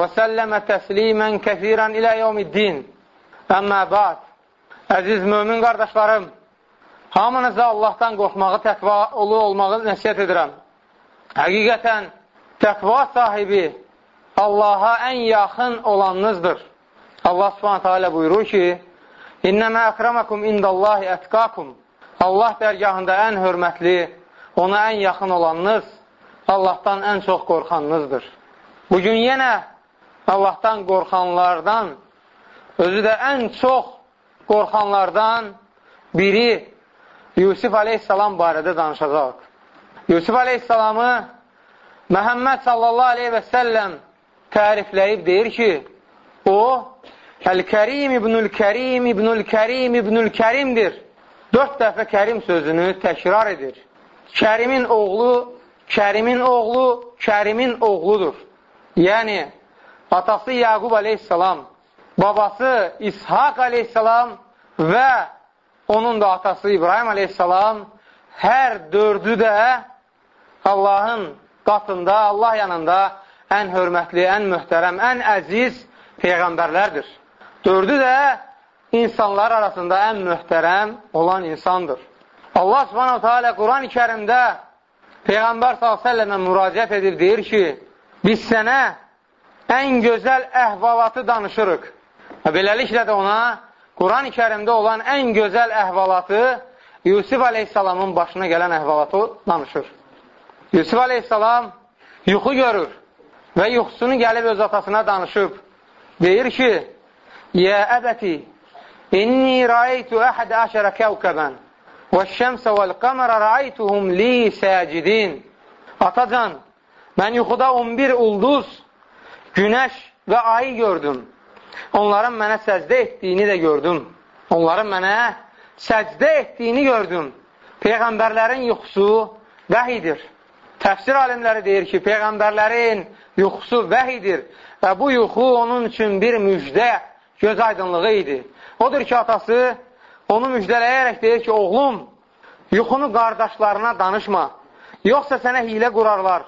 və səlləmə təslimən kəsirən ilə yevmiddin. Əmmə bəd, əziz mömin qardaşlarım, hamınıza Allahdan qorxmağı, təqvalı olmağı nəsiyyət edirəm. Həqiqətən, təqva sahibi Allaha ən yaxın olanınızdır. Allah subhanətə alə buyurur ki, İnnəmə əkrəməkum indallahi ətqakum. Allah dərgahında ən hörmətli, ona ən yaxın olanınız, Allahdan ən çox qorxanınızdır. Bugün yenə Allahdan qorxanlardan, özü də ən çox qorxanlardan biri Yusuf aleyhissalam barədə danışacaq. Yusuf aleyhissalamı Məhəmməd sallallahu aleyhi və səlləm tərifləyib deyir ki, o Əl-Kərim ibnül Kərim ibnül Kərim ibnül Kərimdir. Dörd dəfə Kərim sözünü təkrar edir. Kərimin oğlu, Kərimin oğlu, Kərimin oğludur. Yəni, atası Yaqub aleyhissalam, babası İshak aleyhissalam və onun da atası İbrahim aleyhissalam hər dördü də Allahın qatında, Allah yanında ən hörmətli, ən möhtərəm, ən əziz peyğəmbərlərdir. Dördü də insanlar arasında ən möhtərəm olan insandır. Allah subhanahu teala Quran-ı kərimdə Peyğəmbər s.ə.və müraciət edir, deyir ki, biz sənə ən gözəl əhvalatı danışırıq. Beləliklə də ona Quran-ı kərimdə olan ən gözəl əhvalatı Yusuf aleyhissalamın başına gələn əhvalatı danışır. Yusuf aleyhissalam yuxu görür və yuxusunu gəlib öz atasına danışıb. Deyir ki, Yə əbəti, inni rəaytu əhədə əşərə kəvkəbən və şəmsə vəl-qəmərə rəaytuhum li səcidin. Atacan, mən yuxuda 11 ulduz günəş və ayı gördüm. Onların mənə səcdə etdiyini də gördüm. Onların mənə səcdə etdiyini gördüm. Peyğəmbərlərin yuxusu vəhidir. Təfsir alimləri deyir ki, Peyğəmbərlərin yuxusu vəhidir və bu yuxu onun üçün bir müjdə, göz aydınlığı idi. Odur ki, atası onu müjdələyərək deyir ki, oğlum, yuxunu qardaşlarına danışma, yoxsa sənə hilə qurarlar.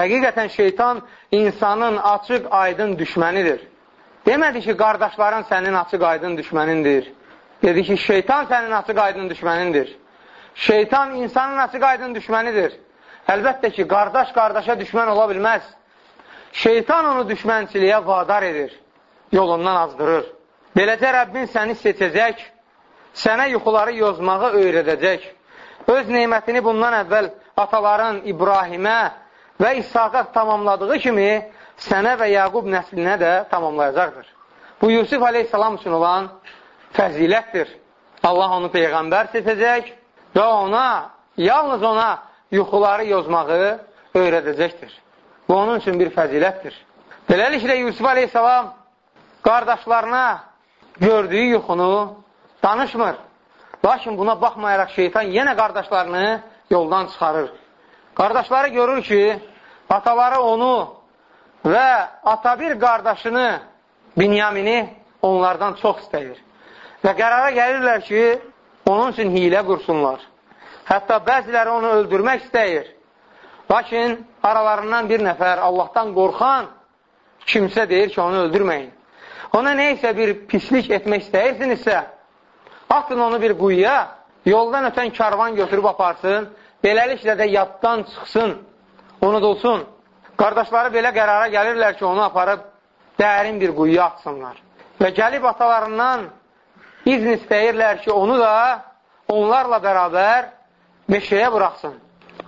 Həqiqətən şeytan insanın açıq, aydın düşmənidir. Demədi ki, qardaşların sənin açıq, aydın düşmənindir. Dedi ki, şeytan sənin açıq, aydın düşmənindir. Şeytan insanın açıq, aydın düşmənidir. Əlbəttə ki, qardaş qardaşa düşmən ola bilməz. Şeytan onu düşmənçiliyə vadar edir, yolundan azdırır. Beləcə Rəbbin səni seçəcək, sənə yuxuları yozmağı öyrədəcək. Öz neymətini bundan əvvəl ataların İbrahimə, və İshaqa tamamladığı kimi sənə və Yaqub nəslinə də tamamlayacaqdır. Bu, Yusuf aleyhissalam üçün olan fəzilətdir. Allah onu Peyğəmbər seçəcək və ona, yalnız ona yuxuları yozmağı öyrədəcəkdir. Bu, onun üçün bir fəzilətdir. Beləliklə, Yusuf aleyhissalam qardaşlarına gördüyü yuxunu danışmır. Lakin buna baxmayaraq şeytan yenə qardaşlarını yoldan çıxarır. Qardaşları görür ki, ataları onu və ata bir qardaşını, Binyamini onlardan çox istəyir. Və qərara gəlirlər ki, onun üçün hilə qursunlar. Hətta bəziləri onu öldürmək istəyir. Lakin aralarından bir nəfər Allahdan qorxan kimsə deyir ki, onu öldürməyin. Ona neysə bir pislik etmək istəyirsinizsə, atın onu bir quyuya, yoldan ötən karvan götürüb aparsın Beləliklə də yaddan çıxsın, unudulsun. Qardaşları belə qərara gəlirlər ki, onu aparıb dərin bir quyuya atsınlar. Və gəlib atalarından izn istəyirlər ki, onu da onlarla bərabər meşəyə buraxsın.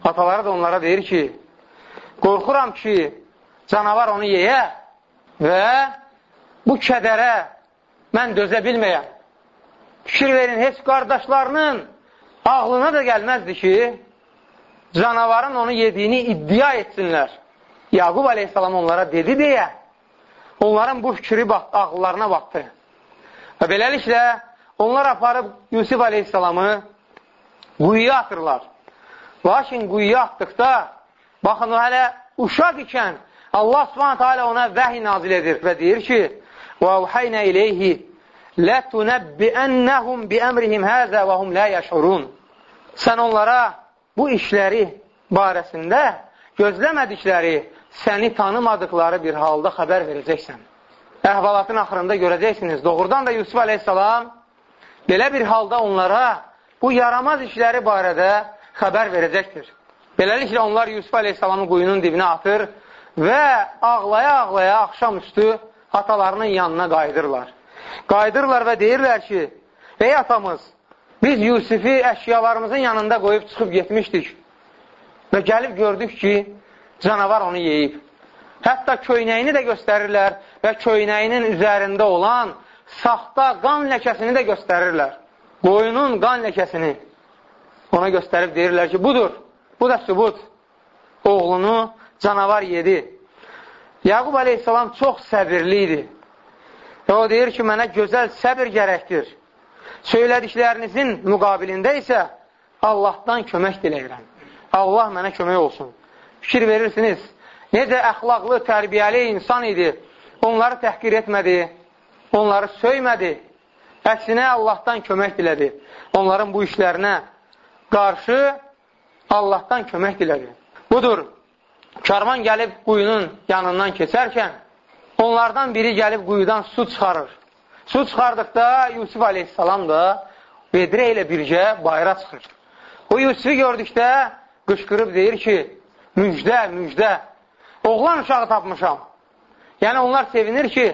Ataları da onlara deyir ki, qorxuram ki, canavar onu yeyə və bu kədərə mən dözə bilməyəm. Fikir verin, heç qardaşlarının ağlına da gəlməzdi ki, canavarın onu yediyini iddia etsinlər. Yaqub aleyhissalam onlara dedi deyə, onların bu fikri ağıllarına batdı. Və beləliklə, onlar aparıb Yusuf aleyhissalamı quyuya atırlar. Lakin quyuya atdıqda, baxın, o hələ uşaq ikən Allah subhanətə alə ona vəhi nazil edir və deyir ki, وَاَوْحَيْنَ اِلَيْهِ لَتُنَبِّئَنَّهُمْ بِأَمْرِهِمْ هَذَا وَهُمْ لَا يَشْعُرُونَ Sən onlara bu işləri barəsində gözləmədikləri, səni tanımadıqları bir halda xəbər verəcəksən. Əhvalatın axırında görəcəksiniz. Doğrudan da Yusuf aleyhissalam belə bir halda onlara bu yaramaz işləri barədə xəbər verəcəkdir. Beləliklə onlar Yusuf aleyhissalamı quyunun dibinə atır və ağlaya-ağlaya axşamüstü atalarının yanına qayıdırlar. Qayıdırlar və deyirlər ki, ey atamız, biz Yusifi əşyalarımızın yanında qoyub çıxıb getmişdik və gəlib gördük ki, canavar onu yeyib. Hətta köynəyini də göstərirlər və köynəyinin üzərində olan saxta qan ləkəsini də göstərirlər. Qoyunun qan ləkəsini ona göstərib deyirlər ki, budur, bu da sübut. Oğlunu canavar yedi. Yaqub aleyhissalam çox səbirli idi. Və o deyir ki, mənə gözəl səbir gərəkdir. Söylədiklərinizin müqabilində isə Allahdan kömək diləyirəm. Allah mənə kömək olsun. Fikir verirsiniz, necə əxlaqlı, tərbiyəli insan idi. Onları təhqir etmədi, onları söymədi. Əksinə Allahdan kömək dilədi. Onların bu işlərinə qarşı Allahdan kömək dilədi. Budur, karvan gəlib quyunun yanından keçərkən, onlardan biri gəlib quyudan su çıxarır. Su çıxardıqda Yusuf aleyhissalam da Vedrə ilə birgə bayra çıxır. O Yusufu gördükdə qışqırıb deyir ki, müjdə, müjdə, oğlan uşağı tapmışam. Yəni onlar sevinir ki,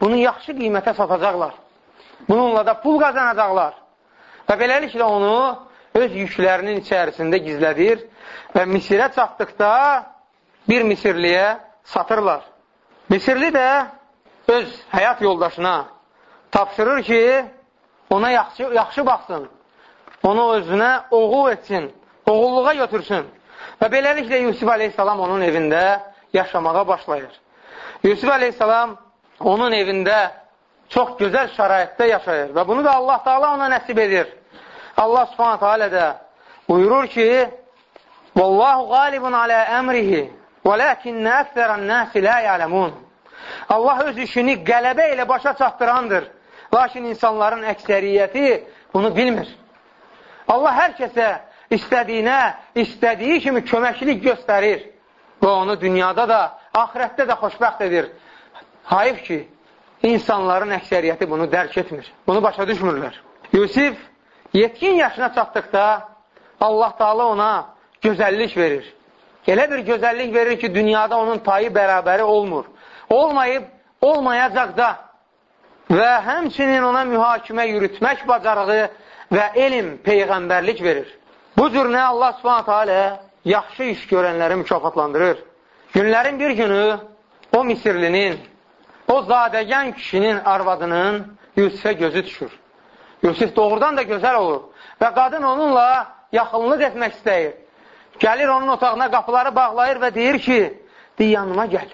bunu yaxşı qiymətə satacaqlar. Bununla da pul qazanacaqlar. Və beləliklə onu öz yüklərinin içərisində gizlədir və Misirə çatdıqda bir Misirliyə satırlar. Misirli də öz həyat yoldaşına tapşırır ki, ona yaxşı, yaxşı baxsın, onu özünə oğul etsin, oğulluğa götürsün. Və beləliklə Yusuf aleyhissalam onun evində yaşamağa başlayır. Yusuf aleyhissalam onun evində çox gözəl şəraitdə yaşayır və bunu da Allah Taala ona nəsib edir. Allah Subhanahu taala da buyurur ki: "Vallahu qalibun ala əmrihi, velakinne ekseran-nasi la ya'lemun." Allah öz işini qələbə ilə başa çatdırandır. Lakin insanların əksəriyyəti bunu bilmir. Allah hər kəsə istədiyinə, istədiyi kimi köməklik göstərir və onu dünyada da, axirətdə də xoşbəxt edir. Hayif ki, insanların əksəriyyəti bunu dərk etmir. Bunu başa düşmürlər. Yusif yetkin yaşına çatdıqda Allah Taala ona gözəllik verir. Elə bir gözəllik verir ki, dünyada onun tayı bərabəri olmur. Olmayıb, olmayacaq da və həmçinin ona mühakimə yürütmək bacarığı və elm, peyğəmbərlik verir. Bu cür nə Allah subhanətə alə yaxşı iş görənləri mükafatlandırır. Günlərin bir günü o Misirlinin o zadəgən kişinin arvadının Yusufə gözü düşür. Yusuf doğrudan da gözəl olur və qadın onunla yaxınlıq etmək istəyir. Gəlir onun otağına qapıları bağlayır və deyir ki, dey yanıma gəl.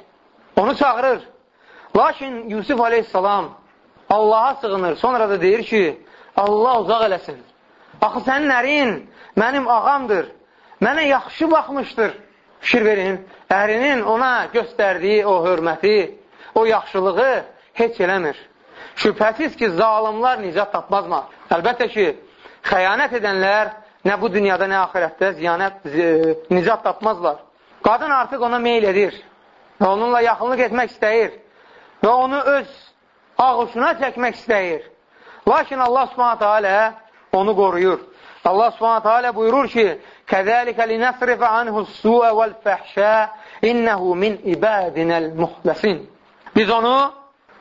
Onu çağırır. Lakin Yusuf aleyhissalam Allaha sığınır. Sonra da deyir ki, Allah uzaq eləsin. Axı sənin ərin mənim ağamdır. Mənə yaxşı baxmışdır. Fikir verin, ərinin ona göstərdiyi o hörməti, o yaxşılığı heç eləmir. Şübhəsiz ki, zalimlar nicat tapmazmı? Əlbəttə ki, xəyanət edənlər nə bu dünyada, nə axirətdə ziyanət, nicat tapmazlar. Qadın artıq ona meyl edir və onunla yaxınlıq etmək istəyir və onu öz ağuşuna çəkmək istəyir. Lakin Allah subhanətə alə onu qoruyur. Allah subhanətə alə buyurur ki, Kəzəlikə linəsrifə anhu suə vəl-fəhşə innəhu min ibədinəl muhləsin. Biz onu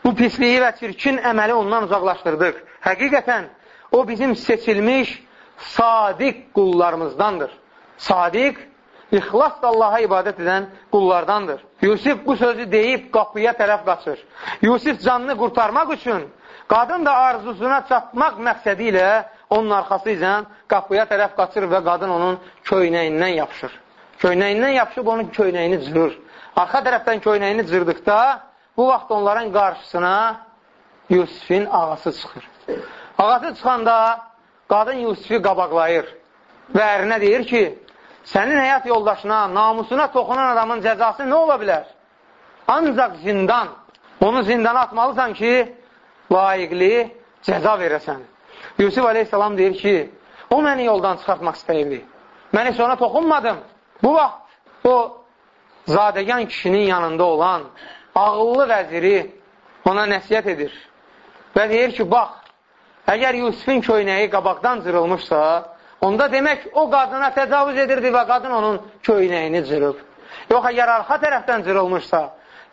bu pisliyi və çirkin əməli ondan uzaqlaşdırdıq. Həqiqətən, o bizim seçilmiş sadiq qullarımızdandır. Sadiq, ixlasla Allaha ibadət edən qullardandır. Yusuf bu sözü deyib qapıya tərəf qaçır. Yusuf canını qurtarmaq üçün, qadın da arzusuna çatmaq məqsədi ilə onun arxası ilə qapıya tərəf qaçır və qadın onun köynəyindən yapışır. Köynəyindən yapışıb onun köynəyini cırır. Arxa tərəfdən köynəyini cırdıqda bu vaxt onların qarşısına Yusifin ağası çıxır. Ağası çıxanda qadın Yusifi qabaqlayır və ərinə deyir ki, sənin həyat yoldaşına, namusuna toxunan adamın cəzası nə ola bilər? Ancaq zindan. Onu zindana atmalısan ki, layiqli cəza verəsən. Yusuf aleyhissalam deyir ki, o məni yoldan çıxartmaq istəyirdi. Mən heç ona toxunmadım. Bu vaxt o zadəgan kişinin yanında olan ağıllı vəziri ona nəsiyyət edir. Və deyir ki, bax, əgər Yusufin köynəyi qabaqdan cırılmışsa, onda demək o qadına təcavüz edirdi və qadın onun köynəyini cırıb. Yox, əgər arxa tərəfdən cırılmışsa,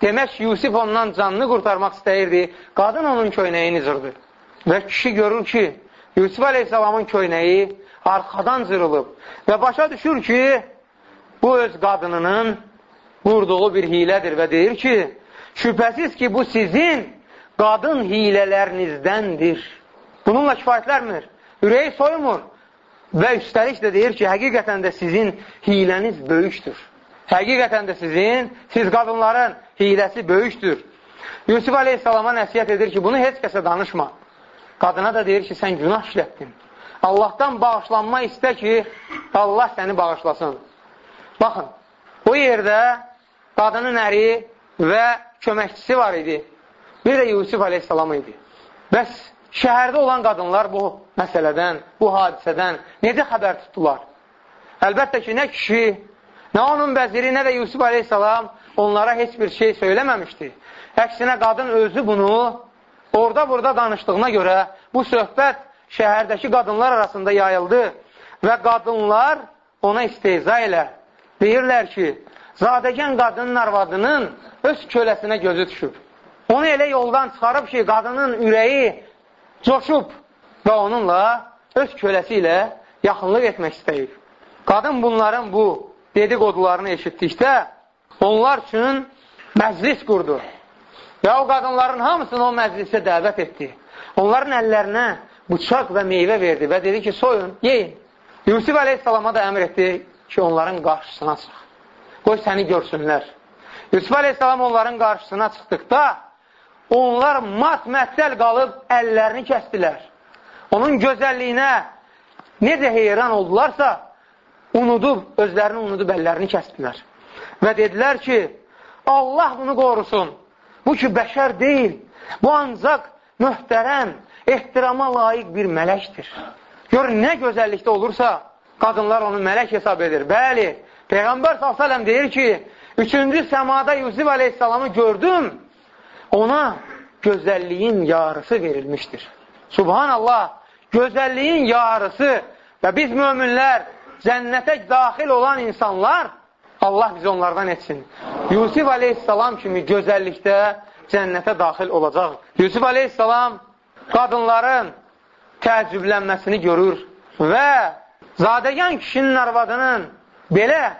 demək Yusuf ondan canını qurtarmaq istəyirdi, qadın onun köynəyini cırdı. Və kişi görür ki, Yusuf Aleyhisselamın köynəyi arxadan cırılıb və başa düşür ki, bu öz qadınının vurduğu bir hilədir və deyir ki, şübhəsiz ki, bu sizin qadın hilələrinizdəndir. Bununla kifayətlərmir. Ürəyi soymur. Və üstəlik də deyir ki, həqiqətən də sizin hiləniz böyükdür. Həqiqətən də sizin, siz qadınların hiləsi böyükdür. Yusuf Aleyhisselama nəsiyyət edir ki, bunu heç kəsə danışma. Qadına da deyir ki, sən günah işlətdin. Allahdan bağışlanma istə ki, Allah səni bağışlasın. Baxın, o yerdə qadının əri və köməkçisi var idi. Bir də Yusuf aleyhissalam idi. Bəs şəhərdə olan qadınlar bu məsələdən, bu hadisədən necə xəbər tutdular? Əlbəttə ki, nə kişi, nə onun vəziri, nə də Yusuf aleyhissalam onlara heç bir şey söyləməmişdi. Əksinə qadın özü bunu orada-burada danışdığına görə bu söhbət şəhərdəki qadınlar arasında yayıldı və qadınlar ona isteyza ilə deyirlər ki, zadəgən qadının arvadının öz köləsinə gözü düşüb. Onu elə yoldan çıxarıb ki, qadının ürəyi coşub və onunla öz köləsi ilə yaxınlıq etmək istəyir. Qadın bunların bu dedikodularını eşitdikdə onlar üçün məclis qurdu. Və o qadınların hamısını o məclisə dəvət etdi. Onların əllərinə bıçaq və meyvə verdi və dedi ki, soyun, yeyin. Yusuf əleyhissalama da əmr etdi ki, onların qarşısına çıx. Qoy səni görsünlər. Yusuf əleyhissalam onların qarşısına çıxdıqda onlar mat-məttəl qalıb əllərini kəstilər. Onun gözəlliyinə necə heyran oldularsa, unudub, özlərini unudub əllərini kəstilər. Və dedilər ki, Allah bunu qorusun. Bu ki, bəşər deyil. Bu ancaq möhtərəm, ehtirama layiq bir mələkdir. Gör, nə gözəllikdə olursa, qadınlar onu mələk hesab edir. Bəli, Peyğəmbər s.ə.v deyir ki, üçüncü səmada Yusuf aleyhissalamı gördüm, ona gözəlliyin yarısı verilmişdir. Subhanallah, gözəlliyin yarısı və biz möminlər, cənnətə daxil olan insanlar, Allah bizi onlardan etsin. Yusuf aleyhissalam kimi gözəllikdə cənnətə daxil olacaq. Yusuf aleyhissalam qadınların təəccüblənməsini görür və zadəgan kişinin arvadının belə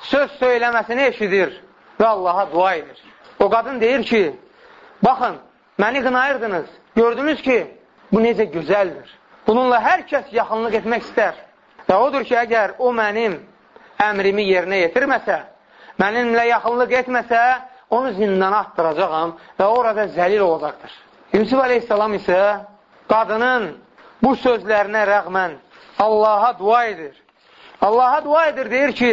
söz söyləməsini eşidir və Allaha dua edir. O qadın deyir ki, Baxın, məni qınayırdınız. Gördünüz ki, bu necə gözəldir. Bununla hər kəs yaxınlıq etmək istər. Və odur ki, əgər o mənim əmrimi yerinə yetirməsə, mənimlə yaxınlıq etməsə, onu zindana atdıracaqam və orada zəlil olacaqdır. Yusuf aleyhissalam isə qadının bu sözlərinə rəğmən Allaha dua edir. Allaha dua edir, deyir ki,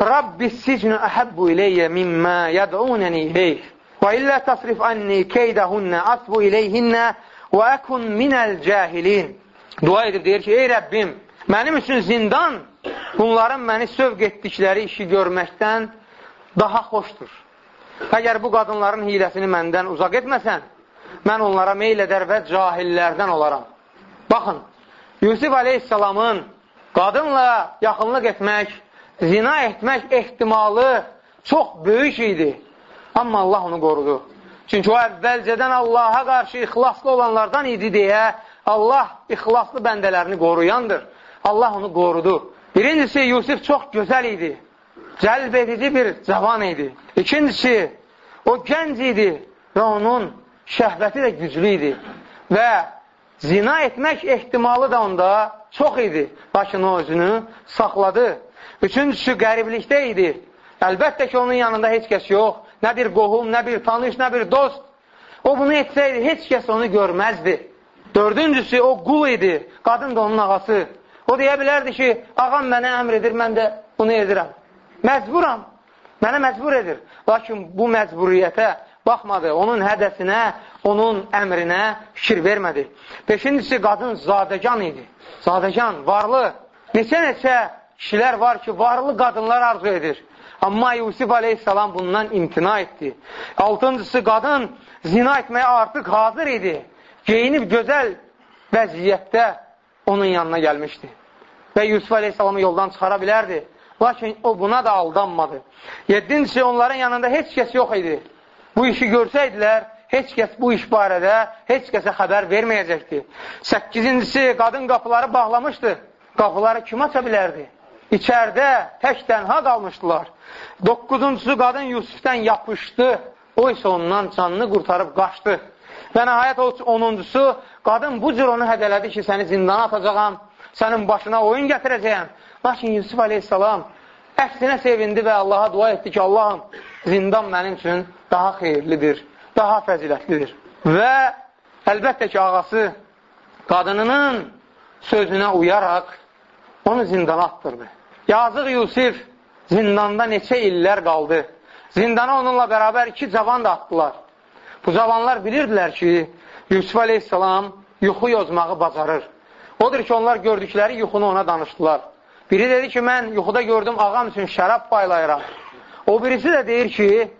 Rabbi sicnu əhəbbu iləyyə mimmə yəd'unəni iləyh. Və illə tasrif anni keydəhunnə asbu iləyhinnə və əkun minəl cahilin. Dua edib deyir ki, ey Rəbbim, mənim üçün zindan bunların məni sövq etdikləri işi görməkdən daha xoşdur. Əgər bu qadınların hiləsini məndən uzaq etməsən, mən onlara meyl edər və cahillərdən olaram. Baxın, Yusuf aleyhissalamın qadınla yaxınlıq etmək, zina etmək ehtimalı çox böyük idi. Amma Allah onu qorudu. Çünki o əvvəlcədən Allaha qarşı ixlaslı olanlardan idi deyə Allah ixlaslı bəndələrini qoruyandır. Allah onu qorudu. Birincisi, Yusuf çox gözəl idi. Cəlb edici bir cavan idi. İkincisi, o gənc idi və onun şəhvəti də güclü idi. Və zina etmək ehtimalı da onda çox idi. Lakin o özünü saxladı. Üçüncüsü, qəriblikdə idi. Əlbəttə ki, onun yanında heç kəs yox nə bir qohum, nə bir tanış, nə bir dost. O bunu etsəydi, heç kəs onu görməzdi. Dördüncüsü, o qul idi, qadın da onun ağası. O deyə bilərdi ki, ağam mənə əmr edir, mən də bunu edirəm. Məcburam, mənə məcbur edir. Lakin bu məcburiyyətə baxmadı, onun hədəsinə, onun əmrinə fikir vermədi. Beşincisi, qadın zadəcan idi. Zadəcan, varlı. Neçə-neçə kişilər var ki, varlı qadınlar arzu edir. Amma Yusuf aleyhissalam bundan imtina etdi. Altıncısı, qadın zina etməyə artıq hazır idi. Geyinib gözəl vəziyyətdə onun yanına gəlmişdi. Və Yusuf aleyhissalamı yoldan çıxara bilərdi. Lakin o buna da aldanmadı. Yedincisi, onların yanında heç kəs yox idi. Bu işi görsəydilər, heç kəs bu iş barədə heç kəsə xəbər verməyəcəkdi. Səkkizincisi, qadın qapıları bağlamışdı. Qapıları kim aça bilərdi? İçərdə tək tənha qalmışdılar. Doqquzuncusu, qadın Yusufdən yapışdı. O isə ondan canını qurtarıb qaçdı. Və nəhayət onuncusu, qadın bu cür onu hədələdi ki, səni zindana atacaqam, sənin başına oyun gətirəcəyəm. Lakin Yusuf aleyhissalam əksinə sevindi və Allaha dua etdi ki, Allahım, zindan mənim üçün daha xeyirlidir, daha fəzilətlidir. Və əlbəttə ki, ağası qadınının sözünə uyaraq onu zindana attırdı. Yazıq Yusuf zindanda neçə illər qaldı. Zindana onunla bərabər iki cavan da atdılar. Bu cavanlar bilirdilər ki, Yusuf aleyhissalam yuxu yozmağı bacarır. Odur ki, onlar gördükləri yuxunu ona danışdılar. Biri dedi ki, mən yuxuda gördüm, ağam üçün şərab paylayıram. O birisi də deyir ki,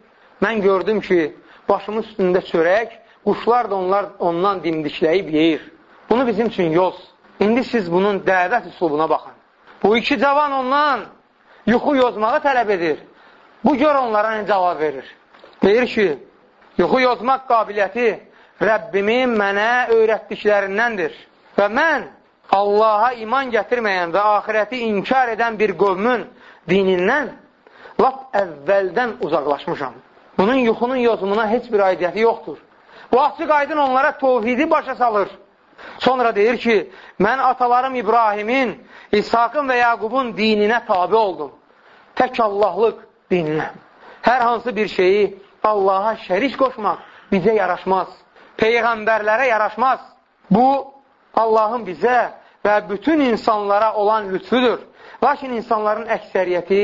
mən gördüm ki, başımın üstündə çörək, quşlar da onlar ondan dimdikləyib yeyir. Bunu bizim üçün yoz. İndi siz bunun dəvət üslubuna baxın. Bu iki cavan ondan yuxu yozmağı tələb edir. Bu gör onlara nə cavab verir. Deyir ki, yuxu yozmaq qabiliyyəti Rəbbimin mənə öyrətdiklərindəndir. Və mən Allaha iman gətirməyən və axirəti inkar edən bir qövmün dinindən lap əvvəldən uzaqlaşmışam. Bunun yuxunun yozumuna heç bir aidiyyəti yoxdur. Bu açıq aydın onlara tovhidi başa salır. Sonra deyir ki, mən atalarım İbrahimin, İshakın və Yaqubun dininə tabi oldum. Tək Allahlıq dininə. Hər hansı bir şeyi Allaha şərik qoşmaq bizə yaraşmaz. Peyğəmbərlərə yaraşmaz. Bu, Allahın bizə və bütün insanlara olan lütfüdür. Lakin insanların əksəriyyəti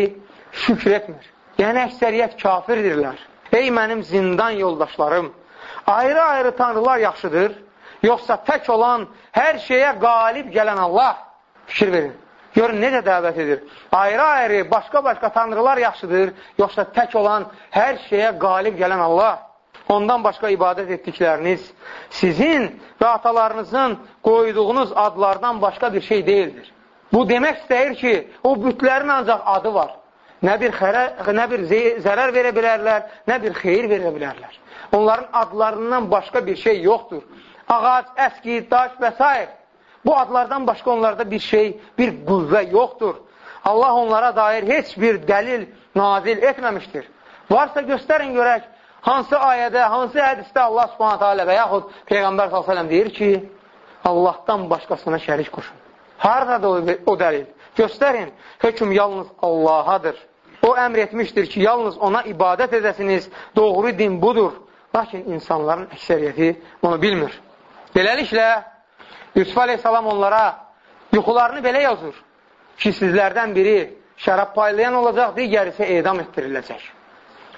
şükür etmir. Yəni, əksəriyyət kafirdirlər. Ey mənim zindan yoldaşlarım, ayrı-ayrı tanrılar yaxşıdır, yoxsa tək olan hər şeyə qalib gələn Allah? Fikir verin. Görün, necə dəvət edir? Ayrı-ayrı, başqa-başqa tanrılar yaxşıdır, yoxsa tək olan hər şeyə qalib gələn Allah? Ondan başqa ibadət etdikləriniz sizin və atalarınızın qoyduğunuz adlardan başqa bir şey deyildir. Bu demək istəyir ki, o bütlərin ancaq adı var. Nə bir, xərə, nə bir zərər verə bilərlər, nə bir xeyir verə bilərlər. Onların adlarından başqa bir şey yoxdur. Ağac, əski, daş və s. Bu adlardan başqa onlarda bir şey, bir qüvvə yoxdur. Allah onlara dair heç bir dəlil nazil etməmişdir. Varsa göstərin görək, hansı ayədə, hansı hədisdə Allah subhanətə alə və yaxud Peyğəmbər s.ə.v deyir ki, Allahdan başqasına şərik qoşun. Haradadır o, o dəlil? Göstərin, hökum yalnız Allahadır. O əmr etmişdir ki, yalnız ona ibadət edəsiniz, doğru din budur. Lakin insanların əksəriyyəti bunu bilmir. Beləliklə, Yusuf aleyhissalam onlara yuxularını belə yazır ki, sizlərdən biri şərab paylayan olacaq, digər isə edam etdiriləcək.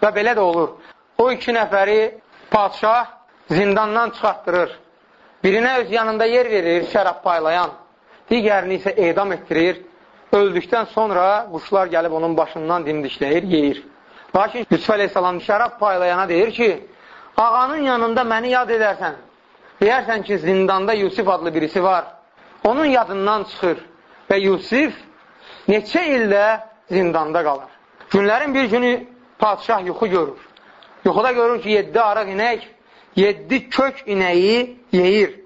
Və belə də olur. O iki nəfəri padşah zindandan çıxartdırır. Birinə öz yanında yer verir, şərab paylayan. Digərini isə edam etdirir. Öldükdən sonra quşlar gəlib onun başından dimdikləyir, yeyir. Lakin Yusuf Aleyhisselam şərab paylayana deyir ki, ağanın yanında məni yad edərsən. Deyərsən ki, zindanda Yusuf adlı birisi var. Onun yadından çıxır və Yusuf neçə ildə zindanda qalır. Günlərin bir günü padişah yuxu görür. Yuxuda görür ki, yeddi araq inək, yeddi kök inəyi yeyir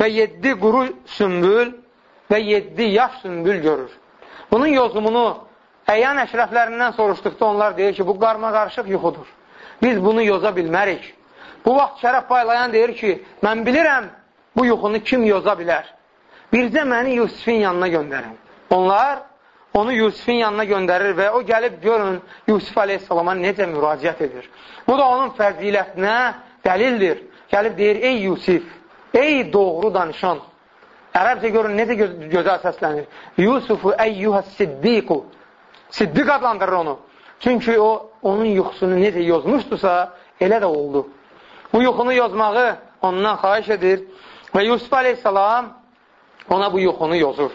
və yeddi quru sümbül və yeddi yaş sümbül görür. Bunun yozumunu əyan əşrəflərindən soruşduqda onlar deyir ki, bu qarma qarışıq yuxudur. Biz bunu yoza bilmərik. Bu vaxt şərəf paylayan deyir ki, mən bilirəm bu yuxunu kim yoza bilər. Bircə məni Yusufin yanına göndərin. Onlar onu Yusufin yanına göndərir və o gəlib görün Yusuf aleyhissalama necə müraciət edir. Bu da onun fəzilətinə dəlildir. Gəlib deyir, ey Yusuf, ey doğru danışan. Ərəbcə görün necə gö gözəl səslənir. Yusufu əyyuhə siddiqu. Siddiq adlandırır onu. Çünki o, onun yuxusunu necə yozmuşdusa, elə də oldu. Bu yuxunu yozmağı ondan xahiş edir və Yusuf aleyhissalam ona bu yuxunu yozur.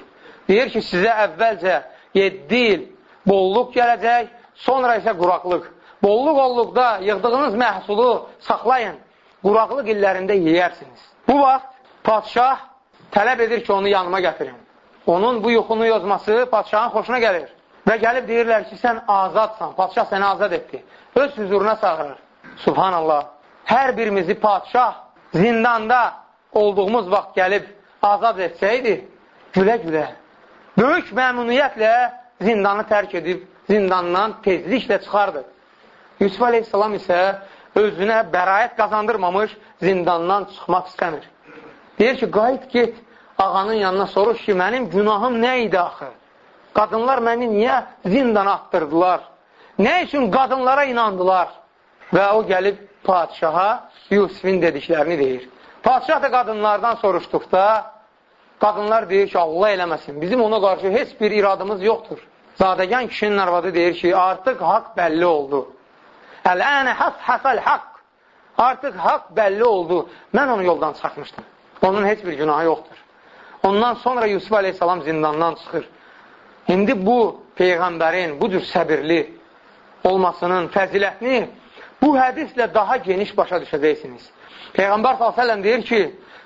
Deyir ki, sizə əvvəlcə 7 il bolluq gələcək, sonra isə quraqlıq. Bolluq olluqda yığdığınız məhsulu saxlayın, quraqlıq illərində yeyərsiniz. Bu vaxt padşah tələb edir ki, onu yanıma gətirin. Onun bu yuxunu yozması padşahın xoşuna gəlir. Və gəlib deyirlər ki, sən azadsan, padşah səni azad etdi. Öz hüzuruna çağırır. Subhanallah. Hər birimizi padşah zindanda olduğumuz vaxt gəlib azad etsəydi, gülə-gülə, böyük məmnuniyyətlə zindanı tərk edib, zindandan tezliklə çıxardı. Yusuf Aleyhisselam isə özünə bəraət qazandırmamış zindandan çıxmaq istəmir. Deyir ki, qayıt get, ağanın yanına soruş ki, mənim günahım nə idi axı? Qadınlar məni niyə zindana atdırdılar? Nə üçün qadınlara inandılar? Və o gəlib padişaha Yusufin dediklərini deyir. Padişah da qadınlardan soruşduqda qadınlar deyir ki, Allah eləməsin. Bizim ona qarşı heç bir iradımız yoxdur. Zadəgan kişinin arvadı deyir ki, artıq haqq bəlli oldu. Əl-ənə həs-həsəl haqq. Artıq haqq bəlli oldu. Mən onu yoldan çıxmışdım. Onun heç bir günahı yoxdur. Ondan sonra Yusuf aleyhissalam zindandan çıxır. İndi bu Peyğəmbərin bu cür səbirli olmasının fəzilətini bu hədislə daha geniş başa düşəcəksiniz. Peyğəmbər s.ə.v deyir ki,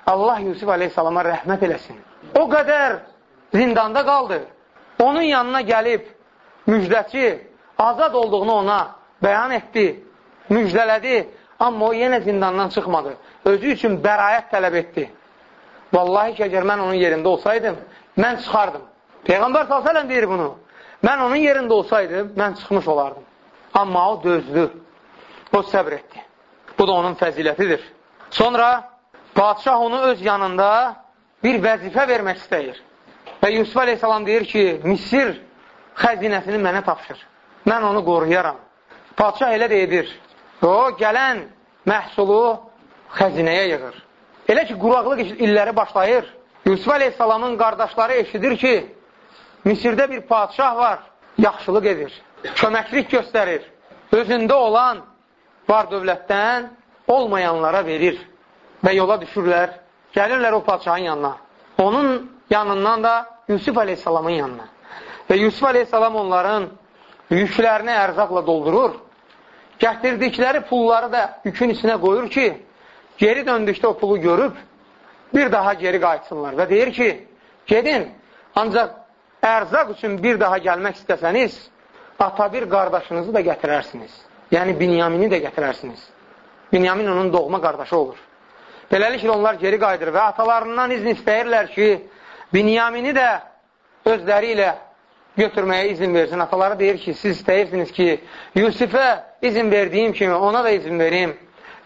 Allah Yusuf aleyhissalama rəhmət eləsin. O qədər zindanda qaldı. Onun yanına gəlib müjdəçi azad olduğunu ona bəyan etdi, müjdələdi, amma o yenə zindandan çıxmadı. Özü üçün bəraət tələb etdi. Vallahi ki, əgər mən onun yerində olsaydım, mən çıxardım. Peyğəmbər s.ə.v deyir bunu. Mən onun yerində olsaydım, mən çıxmış olardım. Amma o dözdü. O səbr etdi. Bu da onun fəzilətidir. Sonra padişah onu öz yanında bir vəzifə vermək istəyir. Və Yusuf aleyhissalam deyir ki, Misir xəzinəsini mənə tapşır. Mən onu qoruyaram. Padişah elə də edir. O, gələn məhsulu xəzinəyə yığır. Elə ki, quraqlıq illəri başlayır. Yusuf aleyhissalamın qardaşları eşidir ki, Misirdə bir padişah var, yaxşılıq edir, köməklik göstərir, özündə olan var dövlətdən olmayanlara verir və yola düşürlər, gəlirlər o padişahın yanına. Onun yanından da Yusuf aleyhissalamın yanına. Və Yusuf aleyhissalam onların yüklərini ərzaqla doldurur, gətirdikləri pulları da yükün içinə qoyur ki, geri döndükdə o pulu görüb, bir daha geri qayıtsınlar və deyir ki, gedin, ancaq ərzaq üçün bir daha gəlmək istəsəniz, ata bir qardaşınızı da gətirərsiniz. Yəni, Binyamini də gətirərsiniz. Binyamin onun doğma qardaşı olur. Beləliklə onlar geri qayıdır və atalarından izin istəyirlər ki, Binyamini də özləri ilə götürməyə izin versin. Ataları deyir ki, siz istəyirsiniz ki, Yusifə izin verdiyim kimi ona da izin verim.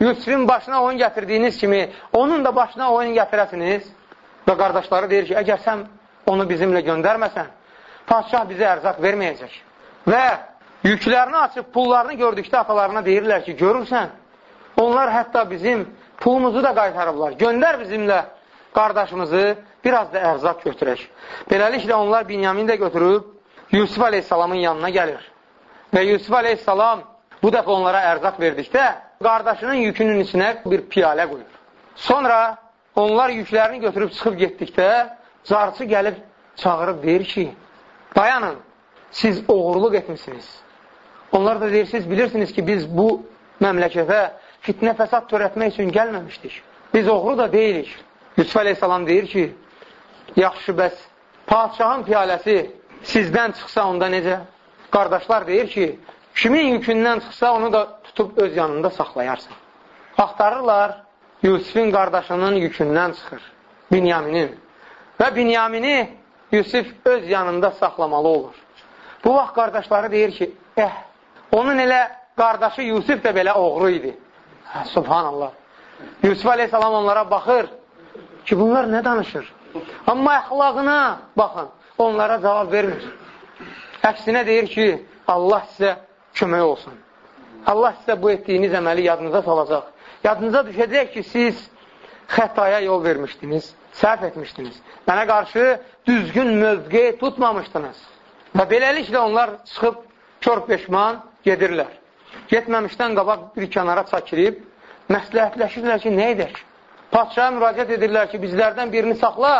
Yusifin başına oyun gətirdiyiniz kimi onun da başına oyun gətirəsiniz. Və qardaşları deyir ki, əgər sən onu bizimlə göndərməsən, padişah bizə ərzaq verməyəcək. Və yüklərini açıb pullarını gördükdə atalarına deyirlər ki, görürsən, onlar hətta bizim pulumuzu da qaytarıblar. Göndər bizimlə qardaşımızı, biraz da ərzaq götürək. Beləliklə onlar Binyamin də götürüb Yusuf aleyhissalamın yanına gəlir. Və Yusuf aleyhissalam bu dəfə onlara ərzaq verdikdə qardaşının yükünün içinə bir piyalə qoyur. Sonra onlar yüklərini götürüb çıxıb getdikdə carçı gəlib çağırıb deyir ki, dayanın, siz oğurluq etmişsiniz. Onlar da deyir, siz bilirsiniz ki, biz bu məmləkətə fitnə fəsad törətmək üçün gəlməmişdik. Biz oğru da deyilik. Yusuf Aleyhisselam deyir ki, yaxşı bəs, padişahın piyaləsi sizdən çıxsa onda necə? Qardaşlar deyir ki, kimin yükündən çıxsa onu da tutub öz yanında saxlayarsan. Axtarırlar, Yusufin qardaşının yükündən çıxır, Binyaminin. Və Binyamini Yusuf öz yanında saxlamalı olur. Bu vaxt qardaşları deyir ki, eh, onun elə qardaşı Yusuf da belə oğru idi. Hə, subhanallah. Yusuf aleyhissalam onlara baxır ki, bunlar nə danışır? Amma əxlaqına baxın, onlara cavab vermir. Əksinə deyir ki, Allah sizə kömək olsun. Allah sizə bu etdiyiniz əməli yadınıza salacaq. Yadınıza düşəcək ki, siz xətaya yol vermişdiniz, səhv etmişdiniz. Mənə qarşı düzgün mövqe tutmamışdınız. Və beləliklə onlar çıxıb kör peşman gedirlər. Getməmişdən qabaq bir kənara çəkilib, məsləhətləşirlər ki, nə edək? Patşaya müraciət edirlər ki, bizlərdən birini saxla,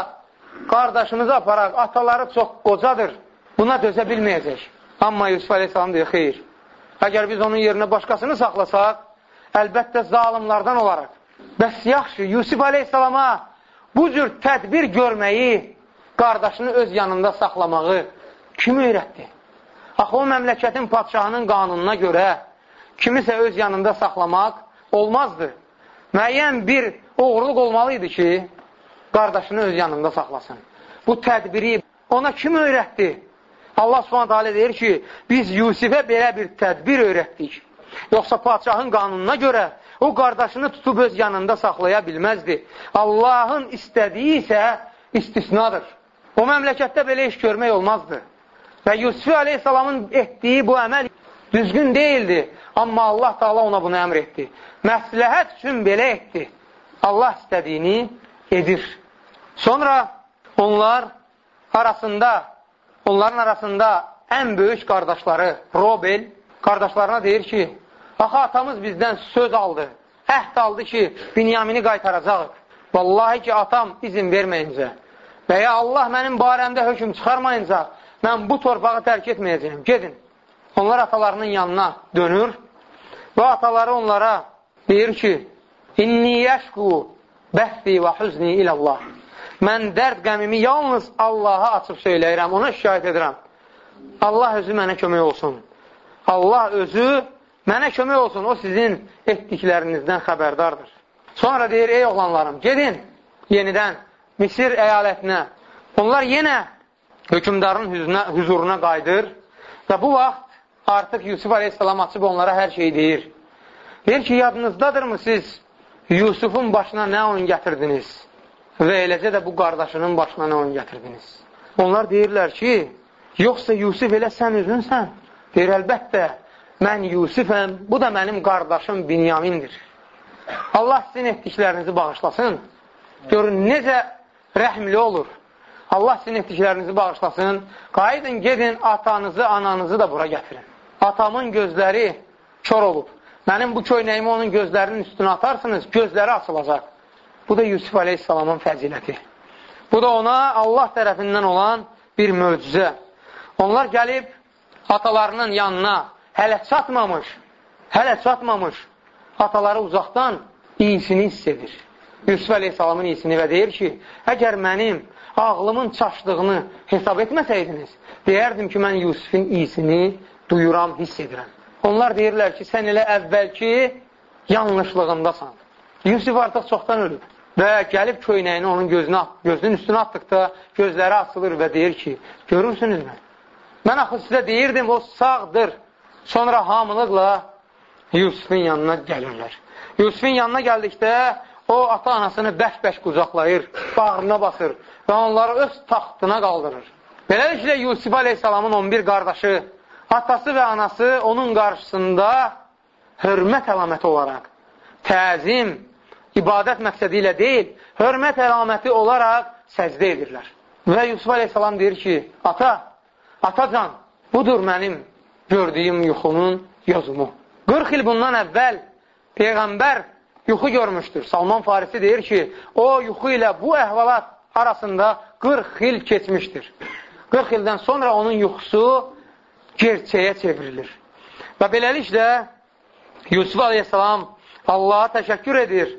qardaşımızı aparaq, ataları çox qocadır, buna dözə bilməyəcək. Amma Yusuf Aleyhisselam deyir, xeyr, əgər biz onun yerinə başqasını saxlasaq, əlbəttə zalimlardan olaraq. Bəs yaxşı, Yusuf Aleyhisselama bu cür tədbir görməyi, qardaşını öz yanında saxlamağı kim öyrətdi? Axı, o məmləkətin patşahının qanununa görə kimisə öz yanında saxlamaq olmazdı. Müəyyən bir oğurluq olmalıydı ki, qardaşını öz yanında saxlasın. Bu tədbiri ona kim öyrətdi? Allah subhanət hələ deyir ki, biz Yusifə belə bir tədbir öyrətdik. Yoxsa padişahın qanununa görə o qardaşını tutub öz yanında saxlaya bilməzdi. Allahın istədiyi isə istisnadır. O məmləkətdə belə iş görmək olmazdı. Və Yusuf aleyhissalamın etdiyi bu əməl düzgün deyildi. Amma Allah da ona bunu əmr etdi. Məsləhət üçün belə etdi. Allah istədiyini edir. Sonra onlar arasında, onların arasında ən böyük qardaşları Robel qardaşlarına deyir ki, axı atamız bizdən söz aldı, əhd aldı ki, Binyamini qaytaracaq. Vallahi ki, atam izin verməyincə və ya Allah mənim barəmdə hökum çıxarmayınca mən bu torpağı tərk etməyəcəyim. Gedin. Onlar atalarının yanına dönür və ataları onlara deyir ki, İnni yəşku bəxti və hüzni ilallah. Mən dərd qəmimi yalnız Allaha açıb söyləyirəm, ona şikayət edirəm. Allah özü mənə kömək olsun. Allah özü mənə kömək olsun, o sizin etdiklərinizdən xəbərdardır. Sonra deyir, ey oğlanlarım, gedin yenidən Misir əyalətinə. Onlar yenə hökumdarın hüzuna, hüzuruna qayıdır və bu vaxt artıq Yusuf aleyhissalam açıb onlara hər şeyi deyir. Deyir ki, yadınızdadırmı siz Yusufun başına nə oyun gətirdiniz? və eləcə də bu qardaşının başına nə oyun gətirdiniz? Onlar deyirlər ki, yoxsa Yusuf elə sən özünsən? Deyir, əlbəttə, mən Yusufəm, bu da mənim qardaşım Binyamindir. Allah sizin etdiklərinizi bağışlasın. Görün, necə rəhmli olur. Allah sizin etdiklərinizi bağışlasın. Qayıdın, gedin, atanızı, ananızı da bura gətirin. Atamın gözləri kör olub. Mənim bu köynəyimi onun gözlərinin üstünə atarsınız, gözləri açılacaq. Bu da Yusuf Aleyhisselamın fəziləti. Bu da ona Allah tərəfindən olan bir möcüzə. Onlar gəlib atalarının yanına hələ çatmamış, hələ çatmamış ataları uzaqdan iyisini hiss edir. Yusuf Aleyhisselamın iyisini və deyir ki, əgər mənim ağlımın çaşdığını hesab etməsəydiniz, deyərdim ki, mən Yusufin iyisini duyuram, hiss edirəm. Onlar deyirlər ki, sən elə əvvəlki yanlışlığındasan. Yusuf artıq çoxdan ölüb. Və gəlib köynəyini onun gözünə, gözünün üstünə atdıqda gözləri açılır və deyir ki, görürsünüzmü? Mən axı sizə deyirdim, o sağdır. Sonra hamılıqla Yusufun yanına gəlirlər. Yusufun yanına gəldikdə o ata-anasını bək-bək qucaqlayır, bağrına basır və onları öz taxtına qaldırır. Beləliklə Yusuf aleyhissalamın 11 qardaşı, atası və anası onun qarşısında hörmət əlaməti olaraq təzim, ibadət məqsədi ilə deyil, hörmət əlaməti olaraq səcdə edirlər. Və Yusuf aleyhissalam deyir ki, ata, atacan, budur mənim gördüyüm yuxunun yozumu. 40 il bundan əvvəl Peyğəmbər yuxu görmüşdür. Salman Farisi deyir ki, o yuxu ilə bu əhvalat arasında 40 il keçmişdir. 40 ildən sonra onun yuxusu gerçəyə çevrilir. Və beləliklə Yusuf aleyhissalam Allaha təşəkkür edir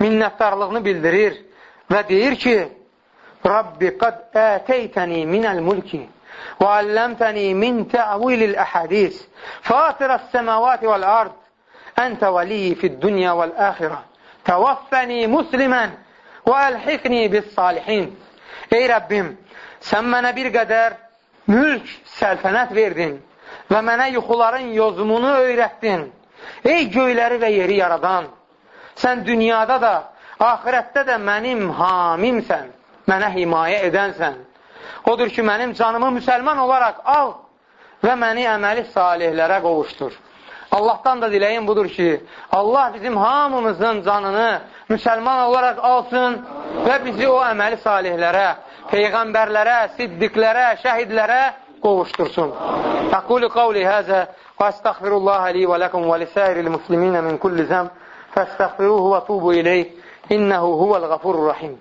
minnətdarlığını bildirir və deyir ki, Rabbi qad ətəytəni minəl mulki və alləmtəni min təvilil əhədis fatirəs səməvati vəl ard əntə vəliyi fid dünya vəl əxirə təvaffəni muslimən və əlhiqni bis salihin Ey Rəbbim, sən mənə bir qədər mülk, səlfənət verdin və mənə yuxuların yozumunu öyrətdin. Ey göyləri və yeri yaradan, Sən dünyada da, ahirətdə də mənim hamimsən, mənə himayə edənsən. Odur ki, mənim canımı müsəlman olaraq al və məni əməli salihlərə qovuşdur. Allahdan da diləyim budur ki, Allah bizim hamımızın canını müsəlman olaraq alsın və bizi o əməli salihlərə, peyğəmbərlərə, siddiqlərə, şəhidlərə qovuştursun. Aqulu qavli həzə və əstəxfirullaha li və ləkum və lisəyiril musliminə min kulli zəm fəstəxfiruhu və tubu ileyh innəhu huvəl qafurur rahim.